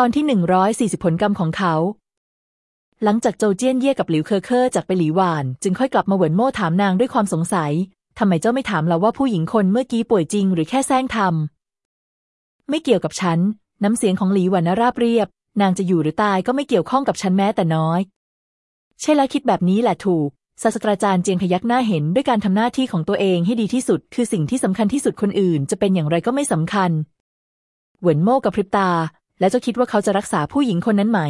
ตอนที่หนึ่งร้อยสี่สิบผลกรรมของเขา หลังจากโจเจี้ยนเย่กับหลิวเคอเคอร์จากไปหลีหวาน จึงค่อยกลับมาเหวินโม่ถามนางด้วยความสงสัยทำไมเจ้าไม่ถามเราว่าผู้หญิงคนเมื่อกี้ป่วยจริงหรือแค่แซงทำไม่เกี่ยวกับฉัน น้ำเสียงของหลีหวันราบเรียบ นางจะอยู่หรือตายก็ไม่เกี่ยวข้องกับฉันแม้แต่น้อย ใช่แล้วคิดแบบนี้แหละถูกศาสตราจารย์เจียงพยักหน้าเห็นด้วยการทำหน้าที่ของตัวเองให้ดีที่สุด คือสิ่งที่สำคัญที่สุดคนอื่น จะเป็นอย่างไรก็ไม่สำคัญ เหวินโม่กับพริบตา และเจ้าคิดว่าเขาจะรักษาผู้หญิงคนนั้นไหม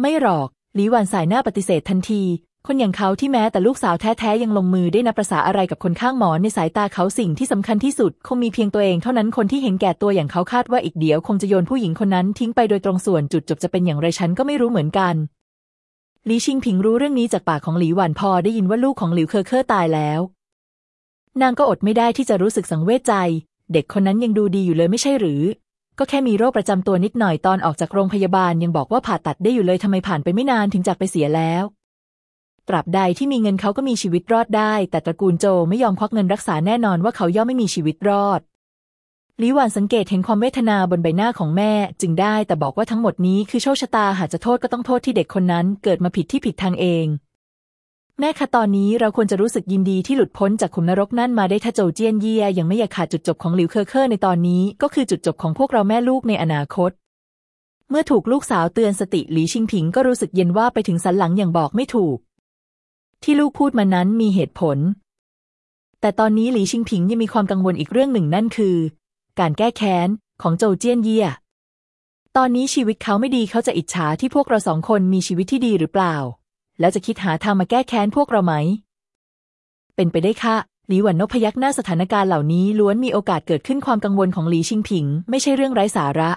ไม่หรอกหลีหวันสายหน้าปฏิเสธทันที คนอย่างเขาที่แม้แต่ลูกสาวแท้ๆยังลงมือได้นับประษาอะไรกับคนข้างหมอนในสายตาเขาสิ่งที่สำคัญที่สุด คงมีเพียงตัวเองเท่านั้นคนที่เห็นแก่ตัวอย่างเขาคาดว่าอีกเดี๋ยว คงจะโยนผู้หญิงคนนั้นทิ้งไปโดยตรงส่วนจุดจบจะเป็นอย่างไรฉันก็ไม่รู้เหมือนกันหลีชิงผิงรู้เรื่องนี้จากปากของหลีหวันพอได้ยินว่าลูกของหลิวเคอเคอร์ตายแล้ว นางก็อดไม่ได้ที่จะรู้สึกสังเวชใจ เด็กคนนั้นยังดูดีอยู่เลยไม่ใช่หรือ ก็แค่มีโรคประจำตัวนิดหน่อยตอนออกจากโรงพยาบาลยังบอกว่าผ่าตัดได้อยู่เลยทำไมผ่านไปไม่นานถึงจากไปเสียแล้ว ตราบใดที่มีเงินเขาก็มีชีวิตรอดได้ แต่ตระกูลโจไม่ยอมควักเงินรักษาแน่นอนว่าเขาย่อมไม่มีชีวิตรอดลิวานสังเกตเห็นความเวทนาบนใบหน้าของแม่ จึงได้แต่บอกว่าทั้งหมดนี้คือโชคชะตาหากจะโทษก็ต้องโทษที่เด็กคนนั้น เกิดมาผิดที่ผิดทางเอง แม่คะตอนนี้เราควรจะรู้สึกยินดีที่หลุดพ้นจากขุมนรกนั่นมาได้ถ้าโจเจี้ยนเยี่ยยังไม่หย่าขาดจุดจบของหลิวเคอเคอร์ในตอนนี้ ก็คือจุดจบของพวกเราแม่ลูกในอนาคต เมื่อถูกลูกสาวเตือนสติหลีชิงผิงก็รู้สึกเย็นวาบไปถึงสันหลังอย่างบอกไม่ถูก ที่ลูกพูดมานั้นมีเหตุผล แต่ตอนนี้หลีชิงผิงยังมีความกังวลอีกเรื่องหนึ่งนั่นคือ การแก้แค้นของโจเจี้ยนเยี่ยตอนนี้ชีวิตเขาไม่ดีเขาจะอิจฉาที่พวกเราสองคนมีชีวิตที่ดีหรือเปล่า แล้วจะคิดหาทางมาแก้แค้นพวกเราไหม เป็นไปได้ค่ะหลีหวันนพยักหน้าสถานการณ์เหล่านี้ล้วนมีโอกาสเกิดขึ้นความกังวลของหลีชิงผิง ไม่ใช่เรื่องไร้สาระ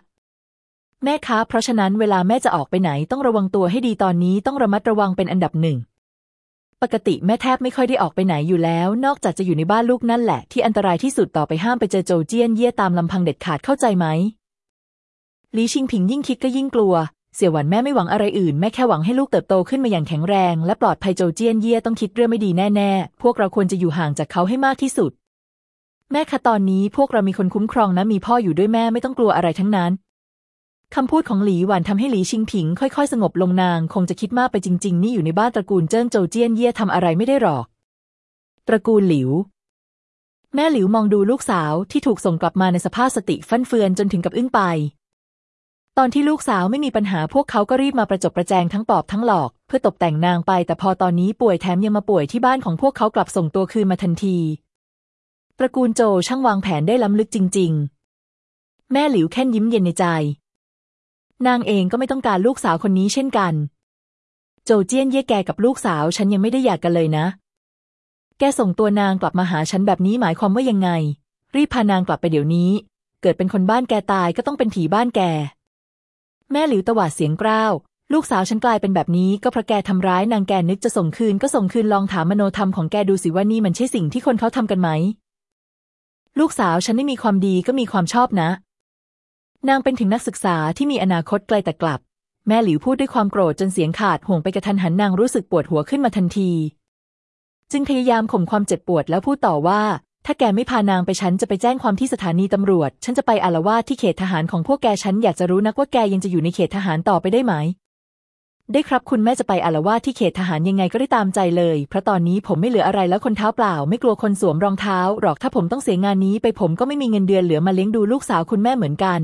แม่คะ เพราะฉะนั้นเวลาแม่จะออกไปไหนต้องระวังตัวให้ดีตอนนี้ต้องระมัดระวังเป็นอันดับหนึ่ง ปกติแม่แทบไม่ค่อยได้ออกไปไหนอยู่แล้ว นอกจากจะอยู่ในบ้านลูกนั่นแหละ ที่อันตรายที่สุดต่อไปห้ามไปเจอโจเจี้ยนเย่ตามลำพังเด็ดขาดเข้าใจไหมลีชิงผิงยิ่งคิดก็ยิ่งกลัว เสี่ยวหวันแม่ไม่หวังอะไรอื่นแม่แค่หวังให้ลูกเติบโตขึ้นมาอย่างแข็งแรง และปลอดภัยโจเจี้ยนเย่ต้องคิดเรื่องไม่ดีแน่ๆ พวกเราควรจะอยู่ห่างจากเขาให้มากที่สุด แม่คะตอนนี้พวกเรามีคนคุ้มครองนะมีพ่ออยู่ด้วยแม่ไม่ต้องกลัวอะไรทั้งนั้นคำพูดของหลีหวันทำให้หลีชิงผิง ค่อยๆ สงบลงนาง คงจะคิดมากไปจริง ๆ นี่อยู่ในบ้านตระกูลเจิ้งโจเจี้ยนเย่ทำอะไรไม่ได้หรอก ตระกูลหลิว แม่หลิวมองดูลูกสาวที่ถูกส่งกลับมาในสภาพสติฟั่นเฟือนจนถึงกับอึ้งไป ตอนที่ลูกสาวไม่มีปัญหาพวกเขาก็รีบมาประจบประแจงทั้งปอบทั้งหลอก เพื่อตกแต่งนางไป แต่พอตอนนี้ป่วยแถมยังมาป่วยที่บ้านของพวกเขากลับส่งตัวคืนมาทันที ตระกูลโจช่างวางแผนได้ล้ำลึกจริง ๆ แม่หลิวแค่นยิ้มเย็นในใจ นางเองก็ไม่ต้องการลูกสาวคนนี้เช่นกัน โจเจี้ยนเย่แกกับลูกสาวฉันยังไม่ได้อยากกันเลยนะ แกส่งตัวนางกลับมาหาฉันแบบนี้หมายความว่ายังไง รีบพานางกลับไปเดี๋ยวนี้ เกิดเป็นคนบ้านแกตายก็ต้องเป็นผีบ้านแก แม่หลิวตวาดเสียงกร้าว ลูกสาวฉันกลายเป็นแบบนี้ก็เพราะแกทำร้ายนางแกนึกจะส่งคืนก็ส่งคืนลองถามมโนธรรมของแกดูสิว่านี่มันใช่สิ่งที่คนเขาทำกันไหม ลูกสาวฉันไม่มีความดีก็มีความชอบนะ นางเป็นถึงนักศึกษาที่มีอนาคตไกลแต่กลับ แม่หลิวพูดด้วยความโกรธจนเสียงขาดห่วงไปกระทันหันนางรู้สึกปวดหัวขึ้นมาทันที จึงพยายามข่มความเจ็บปวดแล้วพูดต่อว่า ถ้าแกไม่พานางไปฉันจะไปแจ้งความที่สถานีตำรวจ ฉันจะไปอารวาสที่เขตทหารของพวกแกฉันอยากจะรู้นักว่าแกยังจะอยู่ในเขตทหารต่อไปได้ไหม ได้ครับคุณแม่จะไปอารวาสที่เขตทหารยังไงก็ได้ตามใจเลย เพราะตอนนี้ผมไม่เหลืออะไรแล้วคนเท้าเปล่า ไม่กลัวคนสวมรองเท้าหรอกถ้าผมต้องเสียงานนี้ไปผมก็ไม่มีเงินเดือนเหลือมาเลี้ยงดูลูกสาวคุณแม่เหมือนกัน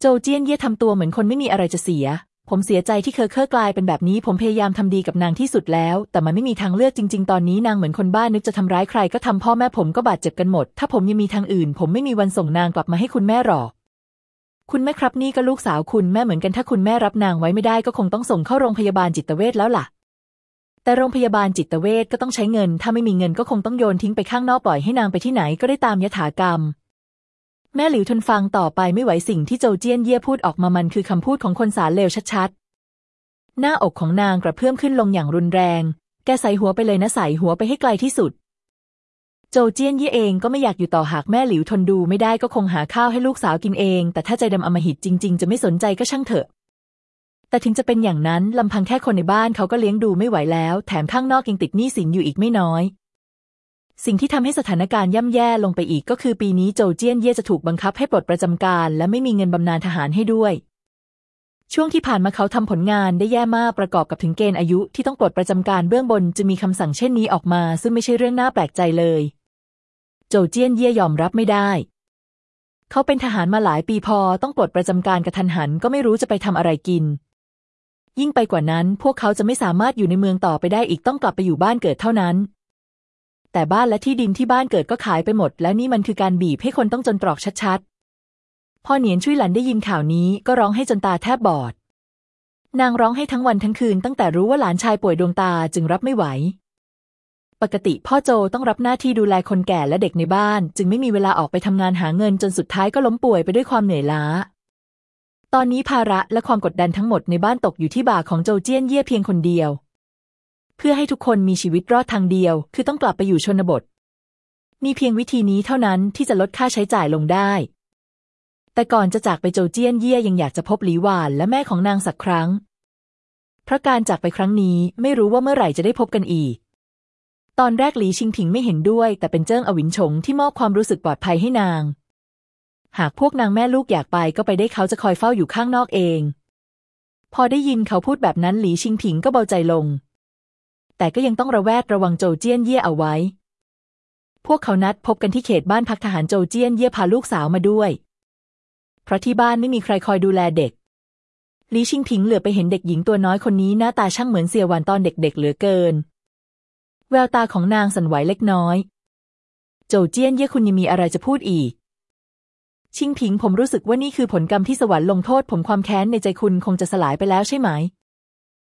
โจเจี้ยนเย่ทำตัวเหมือนคนไม่มีอะไรจะเสีย ผมเสียใจที่เคอเคอกลายเป็นแบบนี้ ผมพยายามทำดีกับนางที่สุดแล้ว แต่มันไม่มีทางเลือกจริง ๆ ตอนนี้นางเหมือนคนบ้านึกจะทำร้ายใครก็ทำพ่อแม่ผมก็บาดเจ็บกันหมด ถ้าผมยังมีทางอื่น ผมไม่มีวันส่งนางกลับมาให้คุณแม่หรอก คุณแม่ครับนี่ก็ลูกสาวคุณแม่เหมือนกันถ้าคุณแม่รับนางไว้ไม่ได้ก็คงต้องส่งเข้าโรงพยาบาลจิตเวชแล้วล่ะ แต่โรงพยาบาลจิตเวชก็ต้องใช้เงิน ถ้าไม่มีเงินก็คงต้องโยนทิ้งไปข้างนอกปล่อยให้นางไปที่ไหนก็ได้ตามยถากรรม แม่หลิวทนฟังต่อไปไม่ไหวสิ่งที่โจเจี้ยนเย่พูดออกมามันคือคำพูดของคนสารเลวชัดๆ หน้าอกของนางกระเพื่อมขึ้นลงอย่างรุนแรง แกใส่หัวไปเลยนะใส่หัวไปให้ไกลที่สุด โจเจี้ยนเย่เองก็ไม่อยากอยู่ต่อหากแม่หลิวทนดูไม่ได้ก็คงหาข้าวให้ลูกสาวกินเอง แต่ถ้าใจดำอมหิตจริง ๆ จะไม่สนใจก็ช่างเถอะ แต่ถึงจะเป็นอย่างนั้นลำพังแค่คนในบ้านเขาก็เลี้ยงดูไม่ไหวแล้ว แถมข้างนอกยังติดหนี้สินอยู่อีกไม่น้อย สิ่งที่ทำให้สถานการณ์ย่ำแย่ลงไปอีกก็คือปีนี้โจวเจี้ยนเย่จะถูกบังคับให้ปลดประจำการ และไม่มีเงินบำนาญทหารให้ด้วย ช่วงที่ผ่านมาเขาทำผลงานได้แย่มากประกอบกับถึงเกณฑ์อายุที่ต้องปลดประจำการเบื้องบนจะมีคำสั่งเช่นนี้ออกมา ซึ่งไม่ใช่เรื่องน่าแปลกใจเลย โจวเจี้ยนเย่ยอมรับไม่ได้ เขาเป็นทหารมาหลายปีพอต้องปลดประจำการกระทันหัน ก็ไม่รู้จะไปทำอะไรกินยิ่งไปกว่านั้น พวกเขาจะไม่สามารถอยู่ในเมืองต่อไปได้อีกต้องกลับไปอยู่บ้านเกิดเท่านั้น แต่บ้านและที่ดินที่บ้านเกิดก็ขายไปหมด แล้วนี่มันคือการบีบให้คนต้องจนตรอกชัดๆ พ่อเหนียนช่วยหลันได้ยินข่าวนี้ก็ร้องให้จนตาแทบบอด นางร้องให้ทั้งวันทั้งคืนตั้งแต่รู้ว่าหลานชายป่วยดวงตาจึงรับไม่ไหว ปกติพ่อโจต้องรับหน้าที่ดูแลคนแก่และเด็กในบ้าน จึงไม่มีเวลาออกไปทำงานหาเงินจนสุดท้ายก็ล้มป่วยไปด้วยความเหนื่อยล้าตอนนี้ภาระและความกดดันทั้งหมดในบ้านตกอยู่ที่บ่าของโจเจี้ยนเย่เพียงคนเดียว เพื่อให้ทุกคนมีชีวิตรอดทางเดียว คือต้องกลับไปอยู่ชนบท มีเพียงวิธีนี้เท่านั้นที่จะลดค่าใช้จ่ายลงได้ แต่ก่อนจะจากไปโจเจี้ยนเย่ยังอยากจะพบหลีหวานและแม่ของนางสักครั้ง เพราะการจากไปครั้งนี้ไม่รู้ว่าเมื่อไหร่จะได้พบกันอีก ตอนแรกหลีชิงผิงไม่เห็นด้วย แต่เป็นเจิ้งอวินฉงที่มอบความรู้สึกปลอดภัยให้นาง หากพวกนางแม่ลูกอยากไปก็ไปได้เขาจะคอยเฝ้าอยู่ข้างนอกเอง พอได้ยินเขาพูดแบบนั้นหลีชิงผิงก็เบาใจลง แต่ก็ยังต้องระแวดระวังโจเจี้ยนเย่เอาไว้ พวกเขานัดพบกันที่เขตบ้านพักทหารโจเจี้ยนเย่พาลูกสาวมาด้วย เพราะที่บ้านไม่มีใครคอยดูแลเด็กลีชิงผิงเหลือไปเห็นเด็กหญิงตัวน้อยคนนี้หน้าตาช่างเหมือนเสียวานตอนเด็ก ๆ เหลือเกิน แววตาของนางสั่นไหวเล็กน้อย โจเจี้ยนเย่คุณยังมีอะไรจะพูดอีก ชิงผิงผมรู้สึกว่านี่คือผลกรรมที่สวรรค์ลงโทษผมความแค้นในใจคุณคงจะสลายไปแล้วใช่ไหม